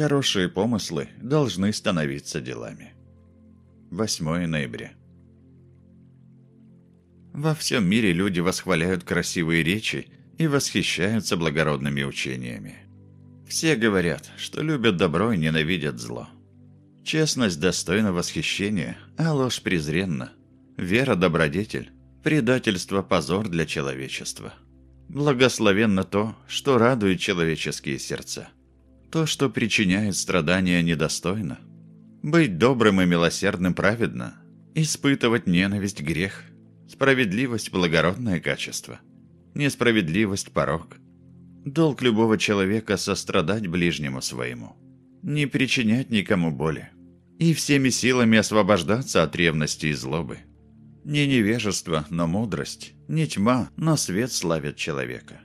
Хорошие помыслы должны становиться делами. 8 ноября. Во всем мире люди восхваляют красивые речи и восхищаются благородными учениями. Все говорят, что любят добро и ненавидят зло. Честность достойна восхищения, а ложь презренна. Вера – добродетель, предательство – позор для человечества. Благословенно то, что радует человеческие сердца. То, что причиняет страдания, недостойно. Быть добрым и милосердным праведно. Испытывать ненависть – грех. Справедливость – благородное качество. Несправедливость – порог. Долг любого человека – сострадать ближнему своему. Не причинять никому боли. И всеми силами освобождаться от ревности и злобы – не невежество, но мудрость, не тьма, но свет славят человека.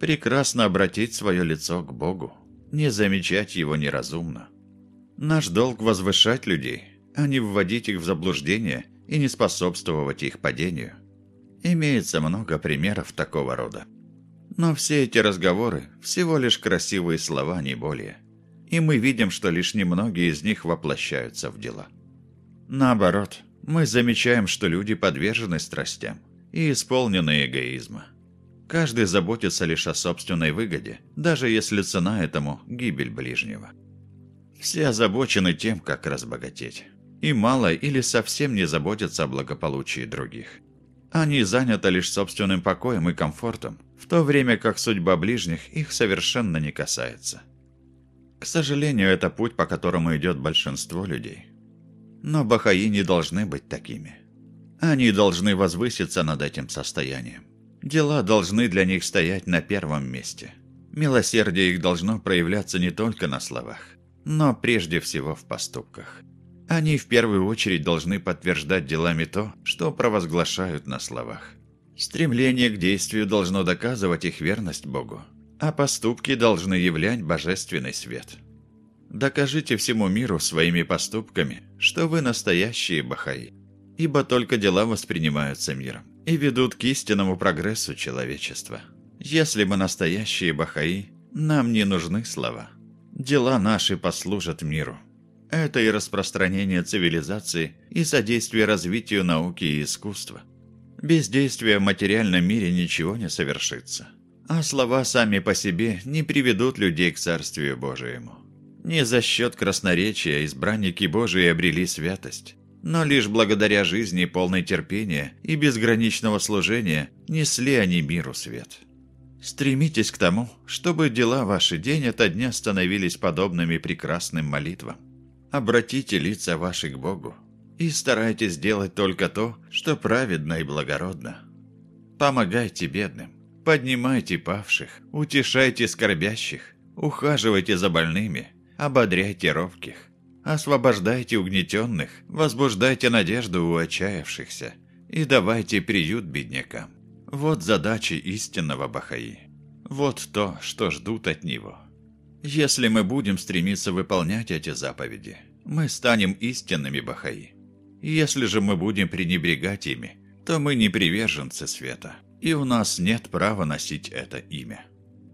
Прекрасно обратить свое лицо к Богу, не замечать его неразумно. Наш долг возвышать людей, а не вводить их в заблуждение и не способствовать их падению. Имеется много примеров такого рода. Но все эти разговоры – всего лишь красивые слова, не более. И мы видим, что лишь немногие из них воплощаются в дела. Наоборот, мы замечаем, что люди подвержены страстям и исполнены эгоизма. Каждый заботится лишь о собственной выгоде, даже если цена этому – гибель ближнего. Все озабочены тем, как разбогатеть. И мало или совсем не заботятся о благополучии других. Они заняты лишь собственным покоем и комфортом, в то время как судьба ближних их совершенно не касается. К сожалению, это путь, по которому идет большинство людей. Но бахаи не должны быть такими. Они должны возвыситься над этим состоянием. Дела должны для них стоять на первом месте. Милосердие их должно проявляться не только на словах, но прежде всего в поступках. Они в первую очередь должны подтверждать делами то, что провозглашают на словах. Стремление к действию должно доказывать их верность Богу, а поступки должны являть божественный свет – Докажите всему миру своими поступками, что вы настоящие бахаи. Ибо только дела воспринимаются миром и ведут к истинному прогрессу человечества. Если мы настоящие бахаи, нам не нужны слова. Дела наши послужат миру. Это и распространение цивилизации, и содействие развитию науки и искусства. Без действия в материальном мире ничего не совершится. А слова сами по себе не приведут людей к Царствию Божьему. Не за счет красноречия избранники Божии обрели святость, но лишь благодаря жизни полной терпения и безграничного служения несли они миру свет. Стремитесь к тому, чтобы дела ваши день ото дня становились подобными прекрасным молитвам. Обратите лица ваши к Богу и старайтесь делать только то, что праведно и благородно. Помогайте бедным, поднимайте павших, утешайте скорбящих, ухаживайте за больными – ободряйте ровких, освобождайте угнетенных, возбуждайте надежду у отчаявшихся и давайте приют беднякам. Вот задачи истинного Бахаи. Вот то, что ждут от него. Если мы будем стремиться выполнять эти заповеди, мы станем истинными Бахаи. Если же мы будем пренебрегать ими, то мы не приверженцы света, и у нас нет права носить это имя.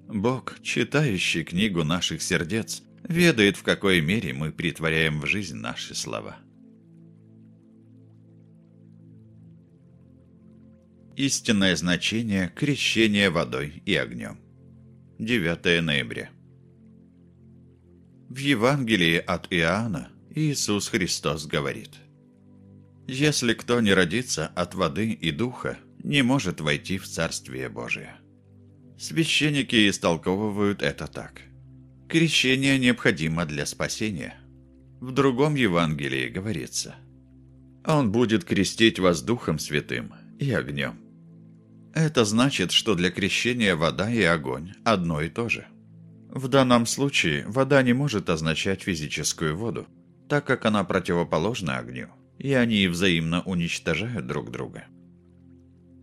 Бог, читающий книгу наших сердец, ведает, в какой мере мы притворяем в жизнь наши слова. Истинное значение крещения водой и огнем. 9 ноября. В Евангелии от Иоанна Иисус Христос говорит «Если кто не родится от воды и духа, не может войти в Царствие Божие». Священники истолковывают это так – крещение необходимо для спасения. В другом Евангелии говорится «Он будет крестить вас Духом Святым и огнем». Это значит, что для крещения вода и огонь одно и то же. В данном случае вода не может означать физическую воду, так как она противоположна огню, и они взаимно уничтожают друг друга.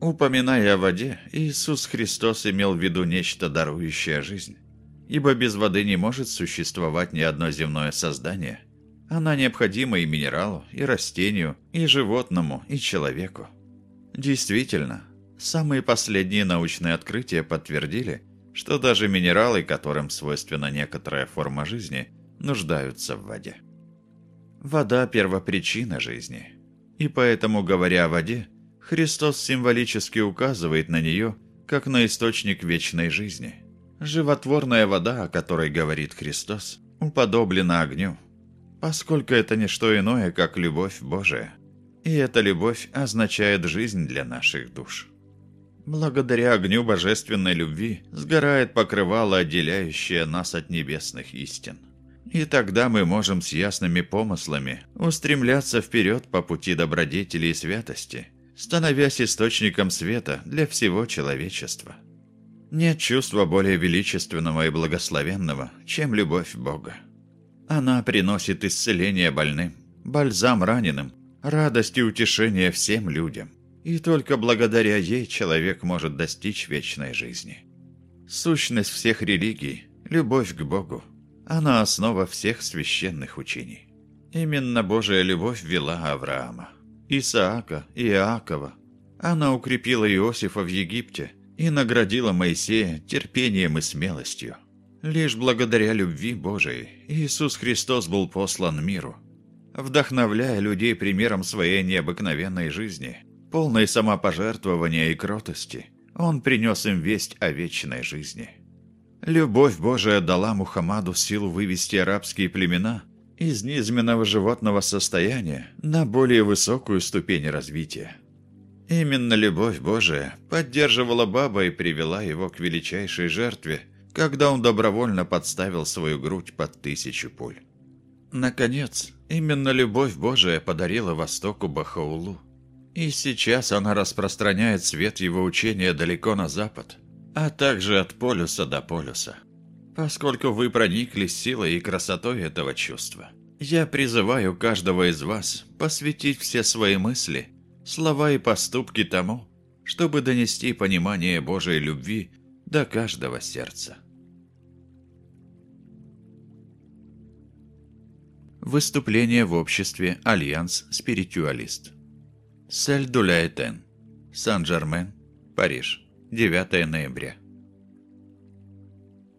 Упоминая о воде, Иисус Христос имел в виду нечто дарующее жизнь ибо без воды не может существовать ни одно земное создание. Она необходима и минералу, и растению, и животному, и человеку. Действительно, самые последние научные открытия подтвердили, что даже минералы, которым свойственна некоторая форма жизни, нуждаются в воде. Вода – первопричина жизни. И поэтому, говоря о воде, Христос символически указывает на нее, как на источник вечной жизни. Животворная вода, о которой говорит Христос, уподоблена огню, поскольку это не что иное, как любовь Божия. И эта любовь означает жизнь для наших душ. Благодаря огню божественной любви сгорает покрывало, отделяющее нас от небесных истин. И тогда мы можем с ясными помыслами устремляться вперед по пути добродетели и святости, становясь источником света для всего человечества. Нет чувства более величественного и благословенного, чем любовь Бога. Она приносит исцеление больным, бальзам раненым, радость и утешение всем людям. И только благодаря ей человек может достичь вечной жизни. Сущность всех религий – любовь к Богу. Она основа всех священных учений. Именно Божия любовь вела Авраама, Исаака и Иакова. Она укрепила Иосифа в Египте и наградила Моисея терпением и смелостью. Лишь благодаря любви Божией Иисус Христос был послан миру, вдохновляя людей примером своей необыкновенной жизни – полной самопожертвования и кротости, он принес им весть о вечной жизни. Любовь Божия дала Мухаммаду силу вывести арабские племена из низменного животного состояния на более высокую ступень развития. Именно любовь Божия поддерживала Баба и привела его к величайшей жертве, когда он добровольно подставил свою грудь под тысячу пуль. Наконец, именно любовь Божия подарила Востоку Бахаулу и сейчас она распространяет свет его учения далеко на запад, а также от полюса до полюса. Поскольку вы прониклись силой и красотой этого чувства, я призываю каждого из вас посвятить все свои мысли, слова и поступки тому, чтобы донести понимание Божией любви до каждого сердца. Выступление в обществе Альянс Спиритуалист Сель-Дуляйтен, Сан-Жермен, Париж, 9 ноября.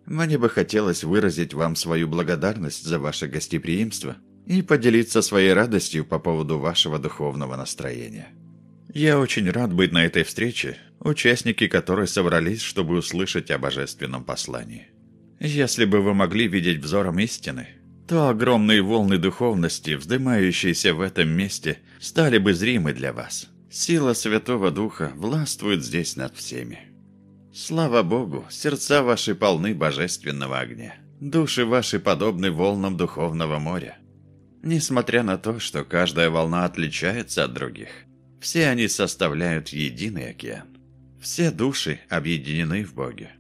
Мне бы хотелось выразить вам свою благодарность за ваше гостеприимство и поделиться своей радостью по поводу вашего духовного настроения. Я очень рад быть на этой встрече, участники которой собрались, чтобы услышать о божественном послании. Если бы вы могли видеть взором истины, то огромные волны духовности, вздымающиеся в этом месте, стали бы зримы для вас. Сила Святого Духа властвует здесь над всеми. Слава Богу, сердца ваши полны божественного огня. Души ваши подобны волнам духовного моря. Несмотря на то, что каждая волна отличается от других, все они составляют единый океан. Все души объединены в Боге.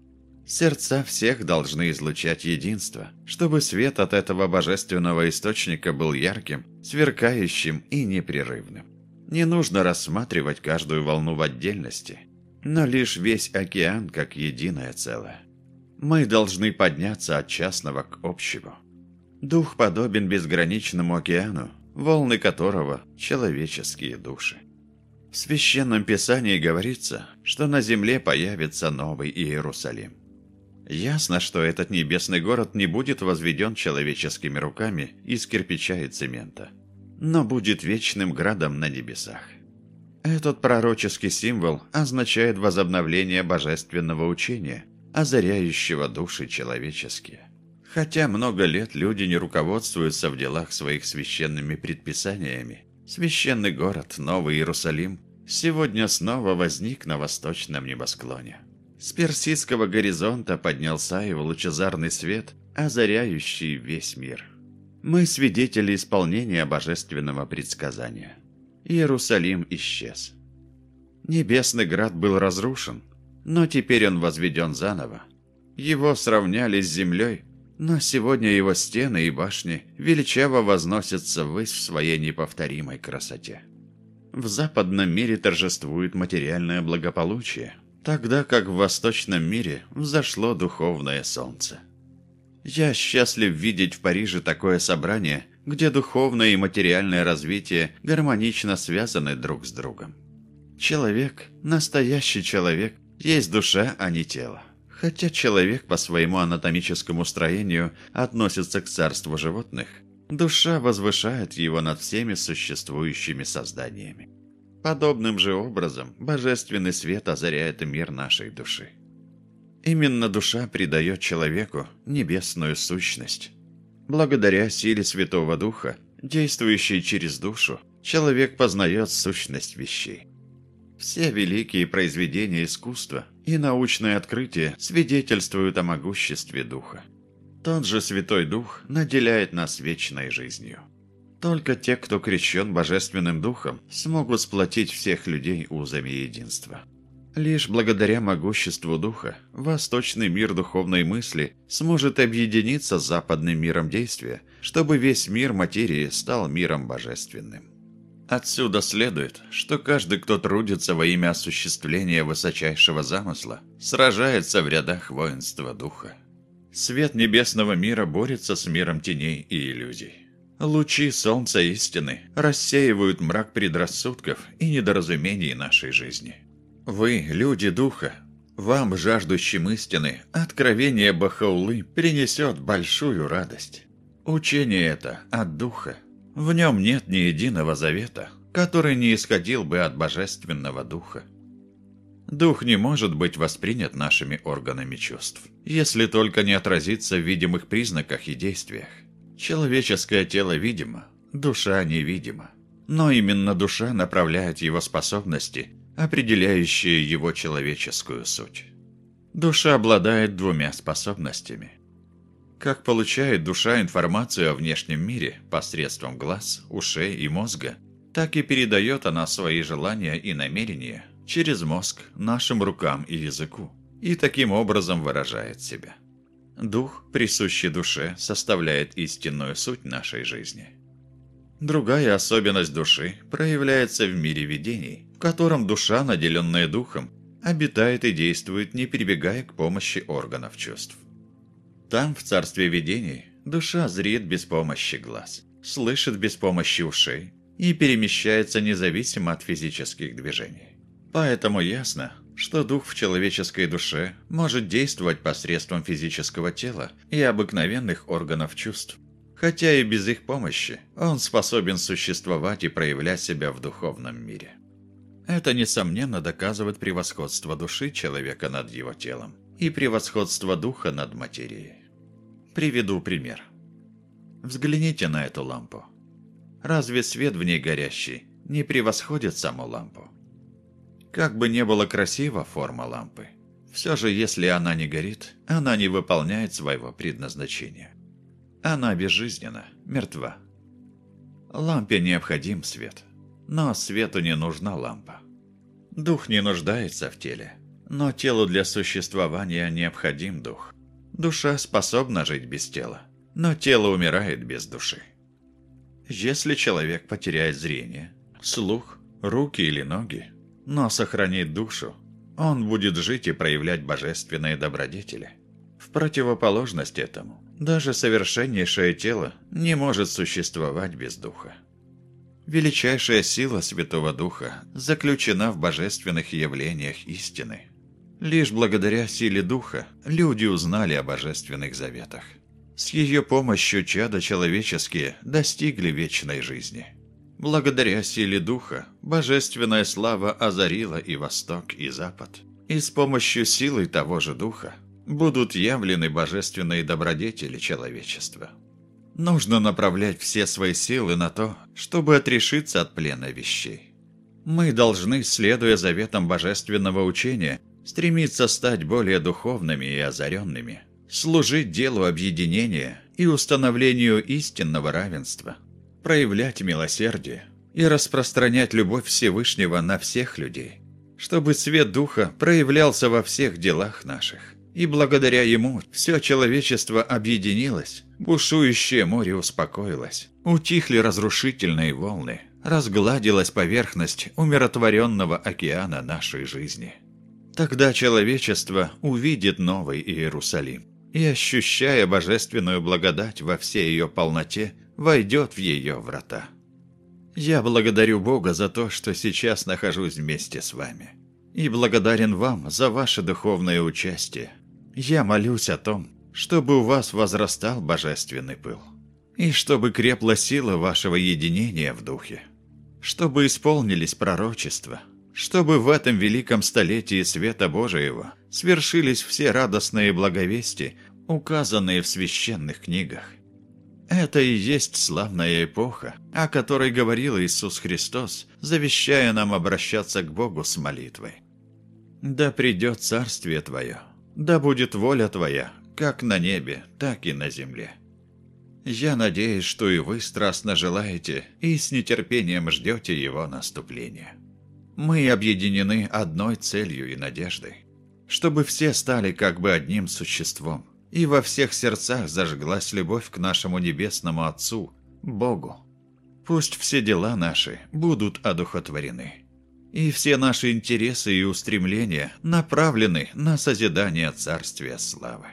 Сердца всех должны излучать единство, чтобы свет от этого божественного источника был ярким, сверкающим и непрерывным. Не нужно рассматривать каждую волну в отдельности, но лишь весь океан как единое целое. Мы должны подняться от частного к общему. Дух подобен безграничному океану, волны которого – человеческие души. В Священном Писании говорится, что на земле появится новый Иерусалим. Ясно, что этот небесный город не будет возведен человеческими руками из кирпича и цемента, но будет вечным градом на небесах. Этот пророческий символ означает возобновление божественного учения, озаряющего души человеческие. Хотя много лет люди не руководствуются в делах своих священными предписаниями, священный город Новый Иерусалим сегодня снова возник на восточном небосклоне. С персидского горизонта поднялся его лучезарный свет, озаряющий весь мир. Мы свидетели исполнения божественного предсказания. Иерусалим исчез. Небесный град был разрушен, но теперь он возведен заново. Его сравняли с землей, но сегодня его стены и башни величаво возносятся ввысь в своей неповторимой красоте. В западном мире торжествует материальное благополучие – тогда как в восточном мире взошло духовное солнце. Я счастлив видеть в Париже такое собрание, где духовное и материальное развитие гармонично связаны друг с другом. Человек, настоящий человек, есть душа, а не тело. Хотя человек по своему анатомическому строению относится к царству животных, душа возвышает его над всеми существующими созданиями. Подобным же образом божественный свет озаряет мир нашей души. Именно душа придает человеку небесную сущность. Благодаря силе Святого Духа, действующей через душу, человек познает сущность вещей. Все великие произведения искусства и научные открытия свидетельствуют о могуществе Духа. Тот же Святой Дух наделяет нас вечной жизнью. Только те, кто крещен Божественным Духом, смогут сплотить всех людей узами единства. Лишь благодаря могуществу Духа восточный мир духовной мысли сможет объединиться с западным миром действия, чтобы весь мир материи стал миром божественным. Отсюда следует, что каждый, кто трудится во имя осуществления высочайшего замысла, сражается в рядах воинства Духа. Свет небесного мира борется с миром теней и иллюзий. Лучи солнца истины рассеивают мрак предрассудков и недоразумений нашей жизни. Вы, люди духа, вам, жаждущим истины, откровение Бахаулы принесет большую радость. Учение это от духа. В нем нет ни единого завета, который не исходил бы от божественного духа. Дух не может быть воспринят нашими органами чувств, если только не отразится в видимых признаках и действиях. Человеческое тело видимо, душа невидима. Но именно душа направляет его способности определяющие его человеческую суть. Душа обладает двумя способностями. Как получает душа информацию о внешнем мире посредством глаз, ушей и мозга, так и передает она свои желания и намерения через мозг нашим рукам и языку, и таким образом выражает себя. Дух, присущий душе, составляет истинную суть нашей жизни. Другая особенность души проявляется в мире видений, в котором душа, наделенная духом, обитает и действует, не прибегая к помощи органов чувств. Там, в царстве видений, душа зреет без помощи глаз, слышит без помощи ушей и перемещается независимо от физических движений. Поэтому ясно, что дух в человеческой душе может действовать посредством физического тела и обыкновенных органов чувств, хотя и без их помощи он способен существовать и проявлять себя в духовном мире. Это, несомненно, доказывает превосходство души человека над его телом и превосходство духа над материей. Приведу пример. Взгляните на эту лампу. Разве свет в ней горящий не превосходит саму лампу? Как бы не была красива форма лампы, все же, если она не горит, она не выполняет своего предназначения. Она безжизненна, мертва. Лампе необходим свет – но свету не нужна лампа. Дух не нуждается в теле, но телу для существования необходим дух. Душа способна жить без тела, но тело умирает без души. Если человек потеряет зрение, слух, руки или ноги, но сохранит душу, он будет жить и проявлять божественные добродетели. В противоположность этому, даже совершеннейшее тело не может существовать без духа. Величайшая сила Святого Духа заключена в божественных явлениях истины. Лишь благодаря силе Духа люди узнали о божественных заветах. С ее помощью чада человеческие достигли вечной жизни. Благодаря силе Духа божественная слава озарила и Восток, и Запад. И с помощью силы того же Духа будут явлены божественные добродетели человечества. Нужно направлять все свои силы на то, чтобы отрешиться от плена вещей. Мы должны, следуя заветам божественного учения, стремиться стать более духовными и озаренными, служить делу объединения и установлению истинного равенства, проявлять милосердие и распространять любовь Всевышнего на всех людей, чтобы свет Духа проявлялся во всех делах наших, и благодаря ему все человечество объединилось Бушующее море успокоилось. Утихли разрушительные волны. Разгладилась поверхность умиротворенного океана нашей жизни. Тогда человечество увидит новый Иерусалим и, ощущая божественную благодать во всей ее полноте, войдет в ее врата. Я благодарю Бога за то, что сейчас нахожусь вместе с вами. И благодарен вам за ваше духовное участие. я молюсь о том, чтобы у вас возрастал божественный пыл, и чтобы крепла сила вашего единения в духе, чтобы исполнились пророчества, чтобы в этом великом столетии света Божьего свершились все радостные благовести, указанные в священных книгах. Это и есть славная эпоха, о которой говорил Иисус Христос, завещая нам обращаться к Богу с молитвой. «Да придет царствие Твое, да будет воля Твоя, как на небе, так и на земле». Я надеюсь, что и вы страстно желаете и с нетерпением ждете его наступления. Мы объединены одной целью и надеждой, чтобы все стали как бы одним существом, и во всех сердцах зажглась любовь к нашему Небесному Отцу, Богу. Пусть все дела наши будут одухотворены, и все наши интересы и устремления направлены на созидание Царствия Славы.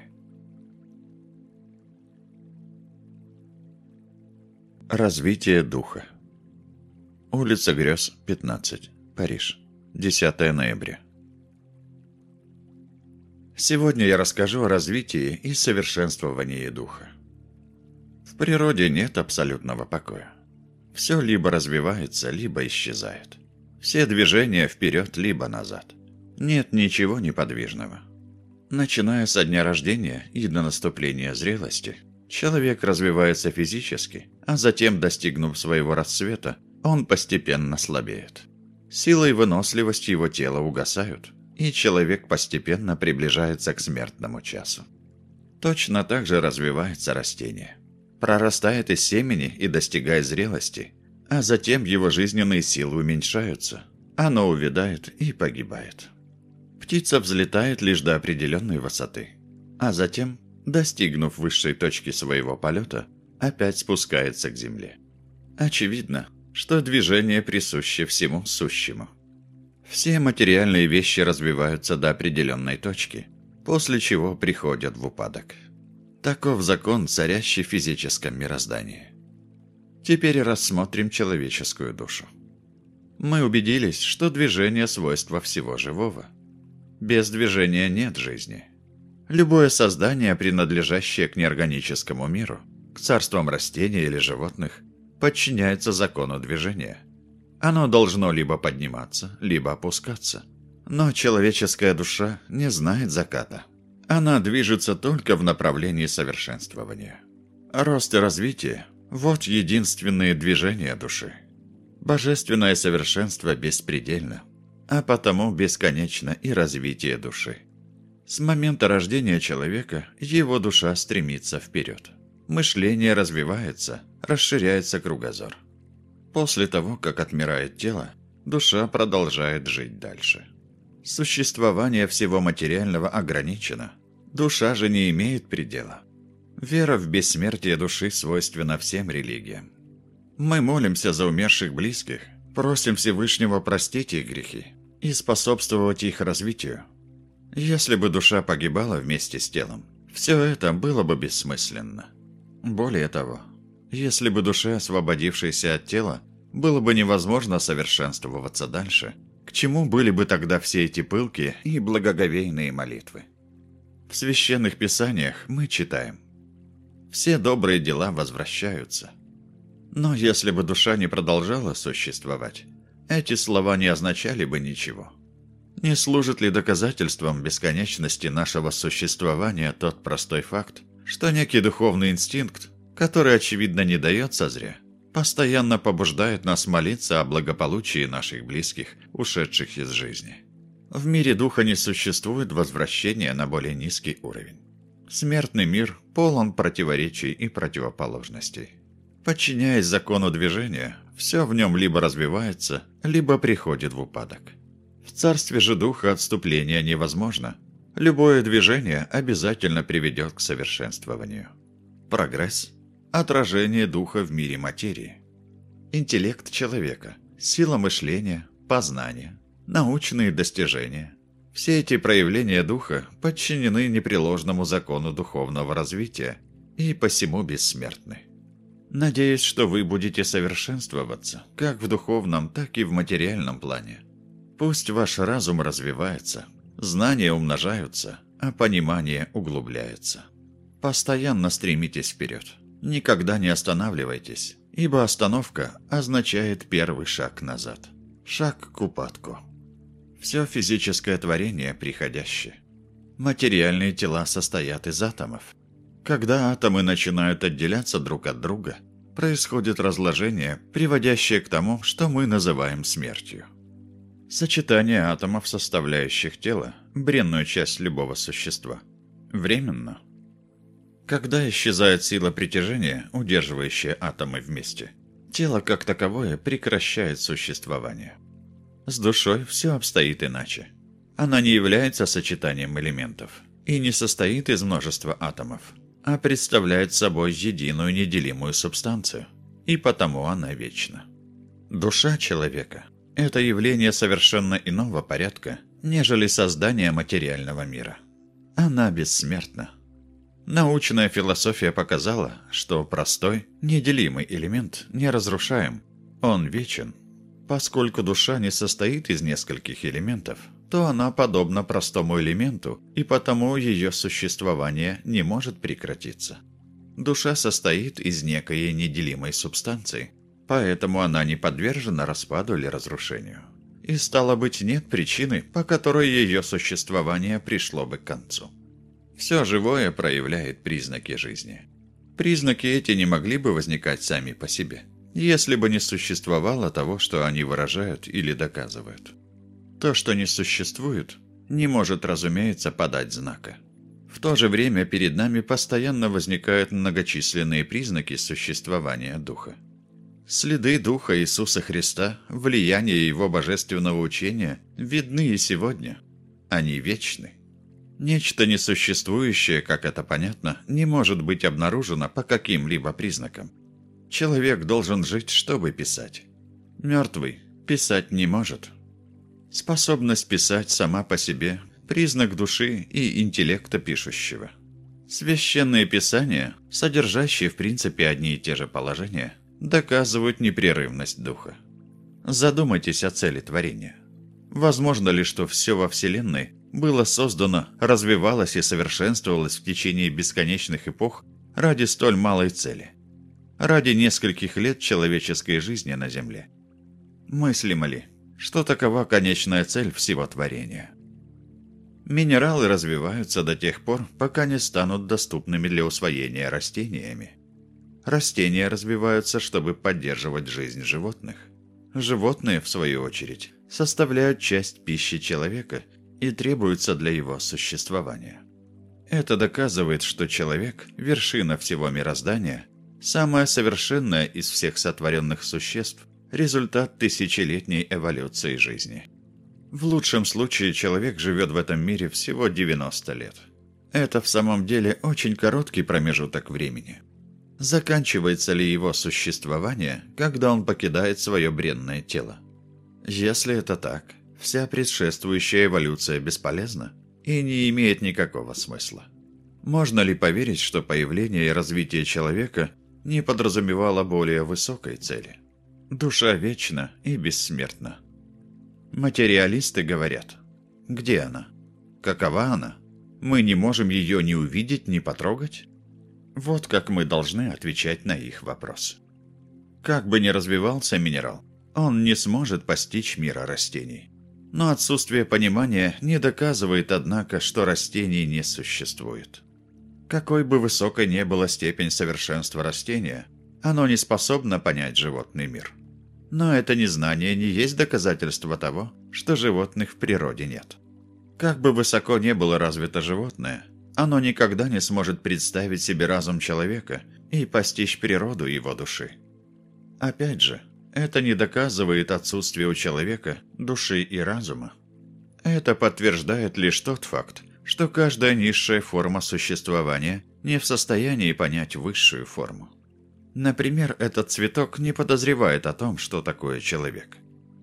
Развитие духа Улица Грез, 15, Париж, 10 ноября Сегодня я расскажу о развитии и совершенствовании духа. В природе нет абсолютного покоя. Все либо развивается, либо исчезает. Все движения вперед, либо назад. Нет ничего неподвижного. Начиная со дня рождения и до наступления зрелости, человек развивается физически, а затем, достигнув своего расцвета, он постепенно слабеет. Сила и выносливость его тела угасают – и человек постепенно приближается к смертному часу. Точно так же развивается растение. Прорастает из семени и достигает зрелости, а затем его жизненные силы уменьшаются. Оно увядает и погибает. Птица взлетает лишь до определенной высоты, а затем, достигнув высшей точки своего полета, опять спускается к земле. Очевидно, что движение присуще всему сущему. Все материальные вещи развиваются до определенной точки, после чего приходят в упадок. Таков закон, царящий в физическом мироздании. Теперь рассмотрим человеческую душу. Мы убедились, что движение – свойство всего живого. Без движения нет жизни. Любое создание, принадлежащее к неорганическому миру, к царствам растений или животных, подчиняется закону движения – оно должно либо подниматься, либо опускаться. Но человеческая душа не знает заката. Она движется только в направлении совершенствования. Рост и развитие – вот единственные движения души. Божественное совершенство беспредельно, а потому бесконечно и развитие души. С момента рождения человека его душа стремится вперед. Мышление развивается, расширяется кругозор. После того, как отмирает тело, душа продолжает жить дальше. Существование всего материального ограничено. Душа же не имеет предела. Вера в бессмертие души свойственна всем религиям. Мы молимся за умерших близких, просим Всевышнего простить их грехи и способствовать их развитию. Если бы душа погибала вместе с телом, все это было бы бессмысленно. Более того, если бы душе, освободившейся от тела, было бы невозможно совершенствоваться дальше, к чему были бы тогда все эти пылкие и благоговейные молитвы? В священных писаниях мы читаем «Все добрые дела возвращаются». Но если бы душа не продолжала существовать, эти слова не означали бы ничего. Не служит ли доказательством бесконечности нашего существования тот простой факт, что некий духовный инстинкт который, очевидно, не дает созря, постоянно побуждает нас молиться о благополучии наших близких, ушедших из жизни. В мире духа не существует возвращения на более низкий уровень. Смертный мир полон противоречий и противоположностей. Подчиняясь закону движения, все в нем либо развивается, либо приходит в упадок. В царстве же духа отступления невозможно. Любое движение обязательно приведет к совершенствованию. Прогресс отражение духа в мире материи. Интеллект человека, сила мышления, познания, научные достижения. Все эти проявления духа подчинены непреложному закону духовного развития и посему бессмертны. Надеюсь, что вы будете совершенствоваться, как в духовном, так и в материальном плане. Пусть ваш разум развивается, знания умножаются, а понимание углубляется. Постоянно стремитесь вперед. Никогда не останавливайтесь, ибо остановка означает первый шаг назад. Шаг к упадку. Все физическое творение приходящее. Материальные тела состоят из атомов. Когда атомы начинают отделяться друг от друга, происходит разложение, приводящее к тому, что мы называем смертью. Сочетание атомов, составляющих тело, бренную часть любого существа, временно. Когда исчезает сила притяжения, удерживающая атомы вместе, тело как таковое прекращает существование. С душой все обстоит иначе. Она не является сочетанием элементов и не состоит из множества атомов, а представляет собой единую неделимую субстанцию, и потому она вечна. Душа человека – это явление совершенно иного порядка, нежели создание материального мира. Она бессмертна. Научная философия показала, что простой, неделимый элемент не разрушаем, он вечен. Поскольку душа не состоит из нескольких элементов, то она подобна простому элементу, и потому ее существование не может прекратиться. Душа состоит из некой неделимой субстанции, поэтому она не подвержена распаду или разрушению. И стало быть, нет причины, по которой ее существование пришло бы к концу. Все живое проявляет признаки жизни. Признаки эти не могли бы возникать сами по себе, если бы не существовало того, что они выражают или доказывают. То, что не существует, не может, разумеется, подать знака. В то же время перед нами постоянно возникают многочисленные признаки существования Духа. Следы Духа Иисуса Христа, влияние Его божественного учения видны и сегодня. Они вечны. Нечто несуществующее, как это понятно, не может быть обнаружено по каким-либо признакам. Человек должен жить, чтобы писать. Мертвый писать не может. Способность писать сама по себе – признак души и интеллекта пишущего. Священные писания, содержащие в принципе одни и те же положения, доказывают непрерывность духа. Задумайтесь о цели творения. Возможно ли, что все во Вселенной было создано, развивалось и совершенствовалось в течение бесконечных эпох ради столь малой цели? Ради нескольких лет человеческой жизни на Земле. Мыслимо ли, что такова конечная цель всего творения. Минералы развиваются до тех пор, пока не станут доступными для усвоения растениями. Растения развиваются, чтобы поддерживать жизнь животных. Животные, в свою очередь, составляют часть пищи человека и требуются для его существования. Это доказывает, что человек – вершина всего мироздания, самое совершенное из всех сотворенных существ, результат тысячелетней эволюции жизни. В лучшем случае человек живет в этом мире всего 90 лет. Это в самом деле очень короткий промежуток времени. Заканчивается ли его существование, когда он покидает свое бренное тело? Если это так, вся предшествующая эволюция бесполезна и не имеет никакого смысла. Можно ли поверить, что появление и развитие человека не подразумевало более высокой цели? Душа вечна и бессмертна. Материалисты говорят, где она? Какова она? Мы не можем ее ни увидеть, ни потрогать? Вот как мы должны отвечать на их вопросы. Как бы ни развивался минерал, он не сможет постичь мира растений. Но отсутствие понимания не доказывает, однако, что растений не существует. Какой бы высокой ни была степень совершенства растения, оно не способно понять животный мир. Но это незнание не есть доказательство того, что животных в природе нет. Как бы высоко не было развито животное, оно никогда не сможет представить себе разум человека и постичь природу его души. Опять же, это не доказывает отсутствие у человека души и разума. Это подтверждает лишь тот факт, что каждая низшая форма существования не в состоянии понять высшую форму. Например, этот цветок не подозревает о том, что такое человек.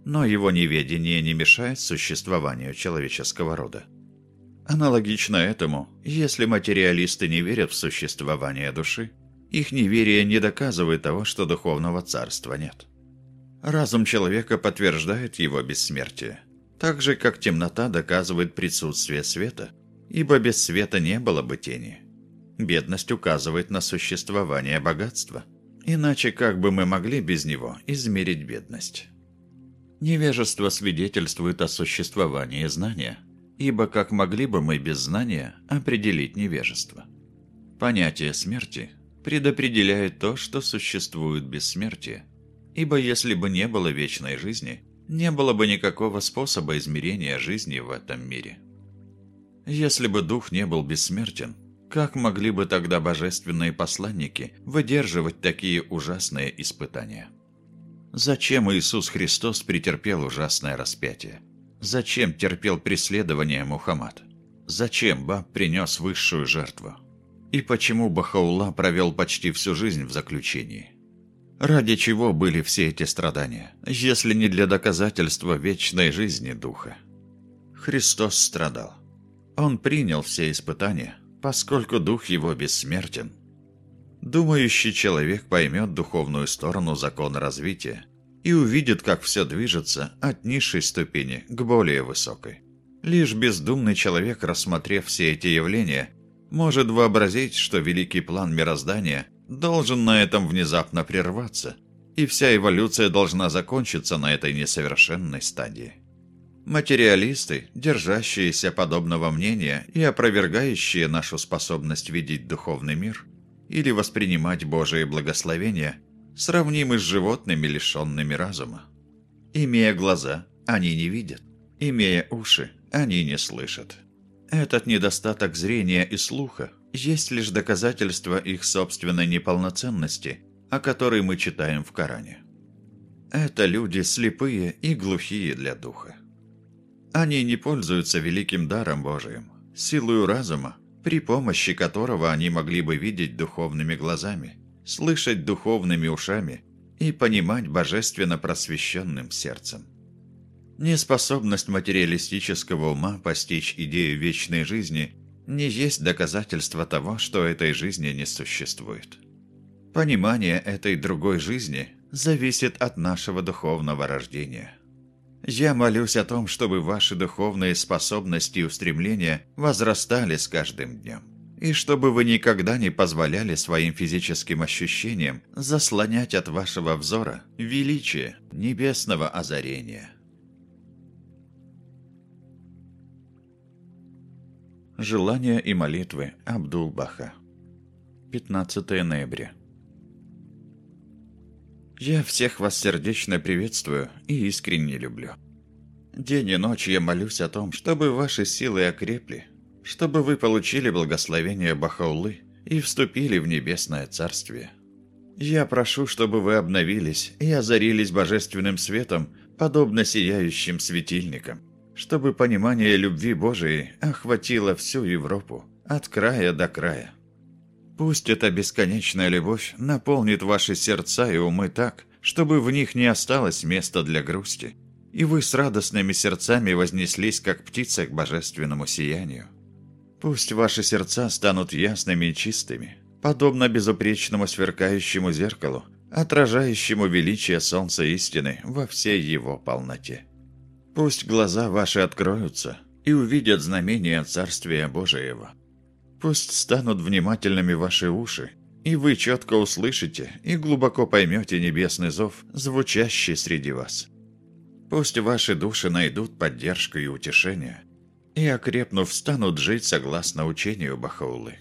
Но его неведение не мешает существованию человеческого рода. Аналогично этому, если материалисты не верят в существование души, их неверие не доказывает того, что духовного царства нет. Разум человека подтверждает его бессмертие, так же, как темнота доказывает присутствие света, ибо без света не было бы тени. Бедность указывает на существование богатства. Иначе как бы мы могли без него измерить бедность? Невежество свидетельствует о существовании знания, ибо как могли бы мы без знания определить невежество? Понятие смерти предопределяет то, что существует бессмертие, ибо если бы не было вечной жизни, не было бы никакого способа измерения жизни в этом мире. Если бы дух не был бессмертен, как могли бы тогда божественные посланники выдерживать такие ужасные испытания? Зачем Иисус Христос претерпел ужасное распятие? Зачем терпел преследование Мухаммад? Зачем Баб принес высшую жертву? И почему Бахаулла провел почти всю жизнь в заключении? Ради чего были все эти страдания, если не для доказательства вечной жизни Духа? Христос страдал. Он принял все испытания, поскольку Дух его бессмертен. Думающий человек поймет духовную сторону закона развития и увидит, как все движется от низшей ступени к более высокой. Лишь бездумный человек, рассмотрев все эти явления, может вообразить, что великий план мироздания должен на этом внезапно прерваться, и вся эволюция должна закончиться на этой несовершенной стадии. Материалисты, держащиеся подобного мнения и опровергающие нашу способность видеть духовный мир или воспринимать Божие благословения, сравнимы с животными, лишенными разума. Имея глаза, они не видят. Имея уши, они не слышат. Этот недостаток зрения и слуха есть лишь доказательство их собственной неполноценности, о которой мы читаем в Коране. Это люди слепые и глухие для духа. Они не пользуются великим даром Божиим, силою разума, при помощи которого они могли бы видеть духовными глазами, слышать духовными ушами и понимать божественно просвещенным сердцем. Неспособность материалистического ума постичь идею вечной жизни не есть доказательство того, что этой жизни не существует. Понимание этой другой жизни зависит от нашего духовного рождения. Я молюсь о том, чтобы ваши духовные способности и устремления возрастали с каждым днем, и чтобы вы никогда не позволяли своим физическим ощущениям заслонять от вашего взора величие небесного озарения. Желания и молитвы Абдул-Баха 15 ноября Я всех вас сердечно приветствую и искренне люблю. День и ночь я молюсь о том, чтобы ваши силы окрепли, чтобы вы получили благословение Бахаулы и вступили в небесное царствие. Я прошу, чтобы вы обновились и озарились божественным светом, подобно сияющим светильникам чтобы понимание любви Божией охватило всю Европу, от края до края. Пусть эта бесконечная любовь наполнит ваши сердца и умы так, чтобы в них не осталось места для грусти, и вы с радостными сердцами вознеслись, как птица, к божественному сиянию. Пусть ваши сердца станут ясными и чистыми, подобно безупречному сверкающему зеркалу, отражающему величие солнца истины во всей его полноте. Пусть глаза ваши откроются и увидят знамения Царствия Божиего. Пусть станут внимательными ваши уши, и вы четко услышите и глубоко поймете небесный зов, звучащий среди вас. Пусть ваши души найдут поддержку и утешение, и, окрепнув, станут жить согласно учению Бахаулы.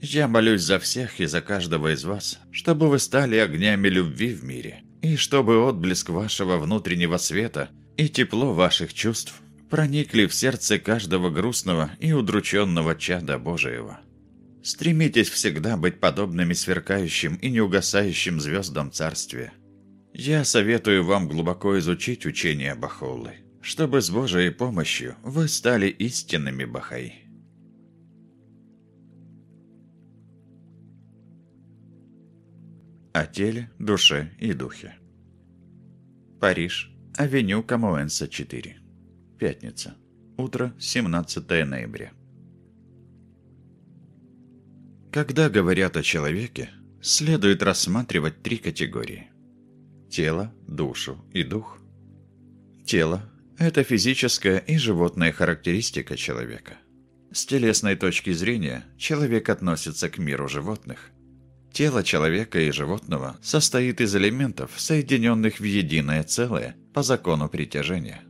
Я молюсь за всех и за каждого из вас, чтобы вы стали огнями любви в мире, и чтобы отблеск вашего внутреннего света – и тепло ваших чувств проникли в сердце каждого грустного и удрученного чада Божиего. Стремитесь всегда быть подобными сверкающим и неугасающим звездам Царствия. Я советую вам глубоко изучить учение Бахаулы, чтобы с Божией помощью вы стали истинными Бахаи. О теле, душе и духе. Париж, Авеню Камуэнса 4. Пятница. Утро, 17 ноября. Когда говорят о человеке, следует рассматривать три категории. Тело, душу и дух. Тело – это физическая и животная характеристика человека. С телесной точки зрения человек относится к миру животных. Тело человека и животного состоит из элементов, соединенных в единое целое по закону притяжения.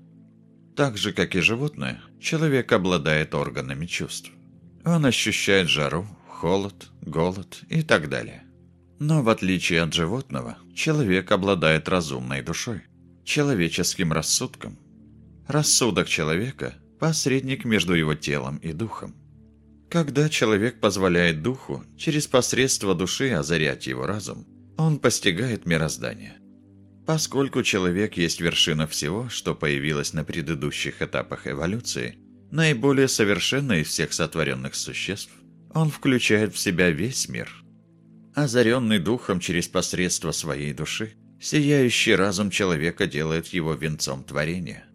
Так же, как и животное, человек обладает органами чувств. Он ощущает жару, холод, голод и так далее. Но в отличие от животного, человек обладает разумной душой, человеческим рассудком. Рассудок человека – посредник между его телом и духом. Когда человек позволяет духу через посредство души озарять его разум, он постигает мироздание. Поскольку человек есть вершина всего, что появилось на предыдущих этапах эволюции, наиболее совершенный из всех сотворенных существ, он включает в себя весь мир. Озаренный духом через посредство своей души, сияющий разум человека делает его венцом творения.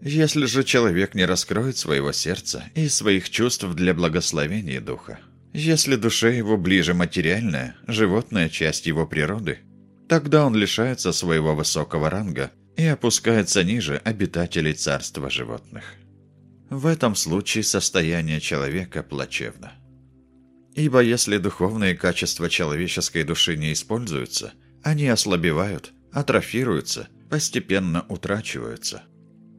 Если же человек не раскроет своего сердца и своих чувств для благословения духа, если душе его ближе материальная, животная часть его природы, Тогда он лишается своего высокого ранга и опускается ниже обитателей царства животных. В этом случае состояние человека плачевно. Ибо если духовные качества человеческой души не используются, они ослабевают, атрофируются, постепенно утрачиваются.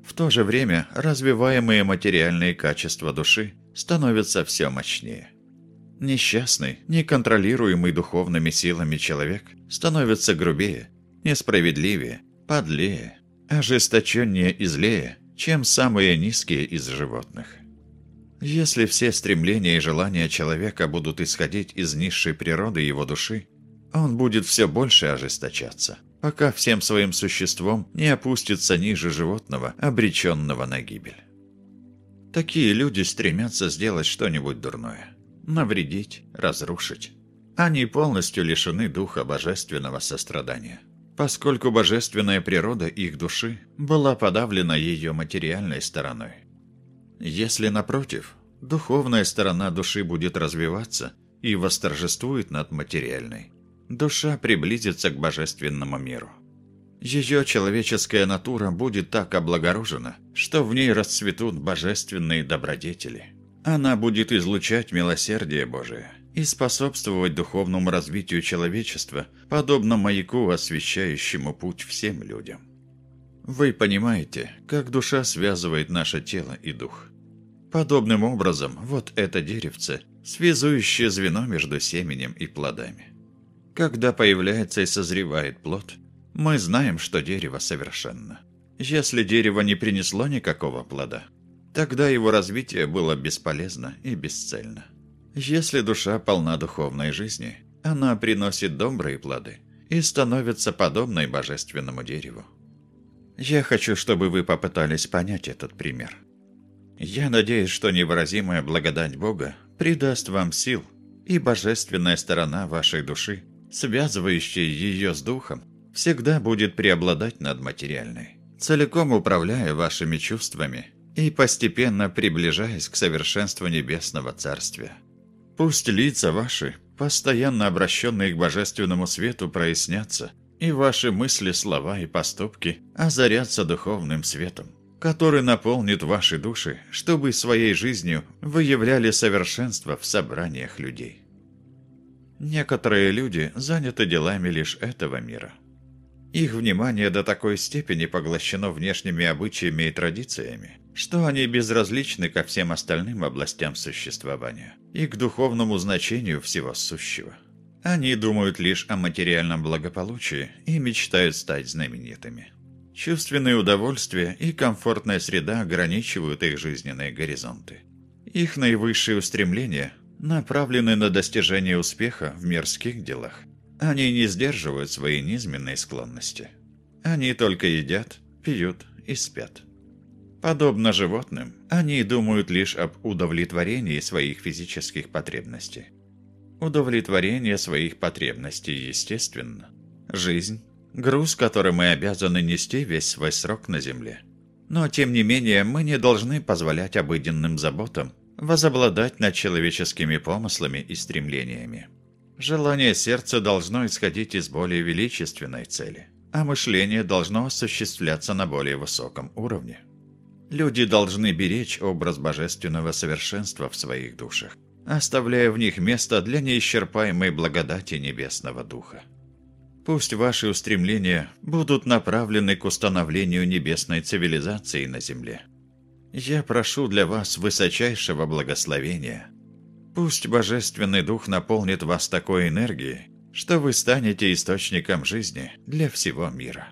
В то же время развиваемые материальные качества души становятся все мощнее – Несчастный, неконтролируемый духовными силами человек становится грубее, несправедливее, подлее, ожесточеннее и злее, чем самые низкие из животных. Если все стремления и желания человека будут исходить из низшей природы его души, он будет все больше ожесточаться, пока всем своим существом не опустится ниже животного, обреченного на гибель. Такие люди стремятся сделать что-нибудь дурное – навредить, разрушить. Они полностью лишены духа божественного сострадания, поскольку божественная природа их души была подавлена ее материальной стороной. Если, напротив, духовная сторона души будет развиваться и восторжествует над материальной, душа приблизится к божественному миру. Ее человеческая натура будет так облагорожена, что в ней расцветут божественные добродетели – она будет излучать милосердие Божие и способствовать духовному развитию человечества, подобно маяку, освещающему путь всем людям. Вы понимаете, как душа связывает наше тело и дух. Подобным образом, вот это деревце, связующее звено между семенем и плодами. Когда появляется и созревает плод, мы знаем, что дерево совершенно. Если дерево не принесло никакого плода – Тогда его развитие было бесполезно и бесцельно. Если душа полна духовной жизни, она приносит добрые плоды и становится подобной божественному дереву. Я хочу, чтобы вы попытались понять этот пример. Я надеюсь, что невыразимая благодать Бога придаст вам сил, и божественная сторона вашей души, связывающая ее с духом, всегда будет преобладать над материальной, целиком управляя вашими чувствами и постепенно приближаясь к совершенству Небесного Царствия. Пусть лица ваши, постоянно обращенные к Божественному Свету, прояснятся, и ваши мысли, слова и поступки озарятся духовным светом, который наполнит ваши души, чтобы своей жизнью вы являли совершенство в собраниях людей. Некоторые люди заняты делами лишь этого мира. Их внимание до такой степени поглощено внешними обычаями и традициями, что они безразличны ко всем остальным областям существования и к духовному значению всего сущего. Они думают лишь о материальном благополучии и мечтают стать знаменитыми. Чувственные удовольствия и комфортная среда ограничивают их жизненные горизонты. Их наивысшие устремления направлены на достижение успеха в мирских делах. Они не сдерживают свои низменные склонности. Они только едят, пьют и спят. Подобно животным, они думают лишь об удовлетворении своих физических потребностей. Удовлетворение своих потребностей естественно. Жизнь – груз, который мы обязаны нести весь свой срок на земле. Но, тем не менее, мы не должны позволять обыденным заботам возобладать над человеческими помыслами и стремлениями. Желание сердца должно исходить из более величественной цели, а мышление должно осуществляться на более высоком уровне. Люди должны беречь образ божественного совершенства в своих душах, оставляя в них место для неисчерпаемой благодати Небесного Духа. Пусть ваши устремления будут направлены к установлению небесной цивилизации на Земле. Я прошу для вас высочайшего благословения. Пусть Божественный Дух наполнит вас такой энергией, что вы станете источником жизни для всего мира.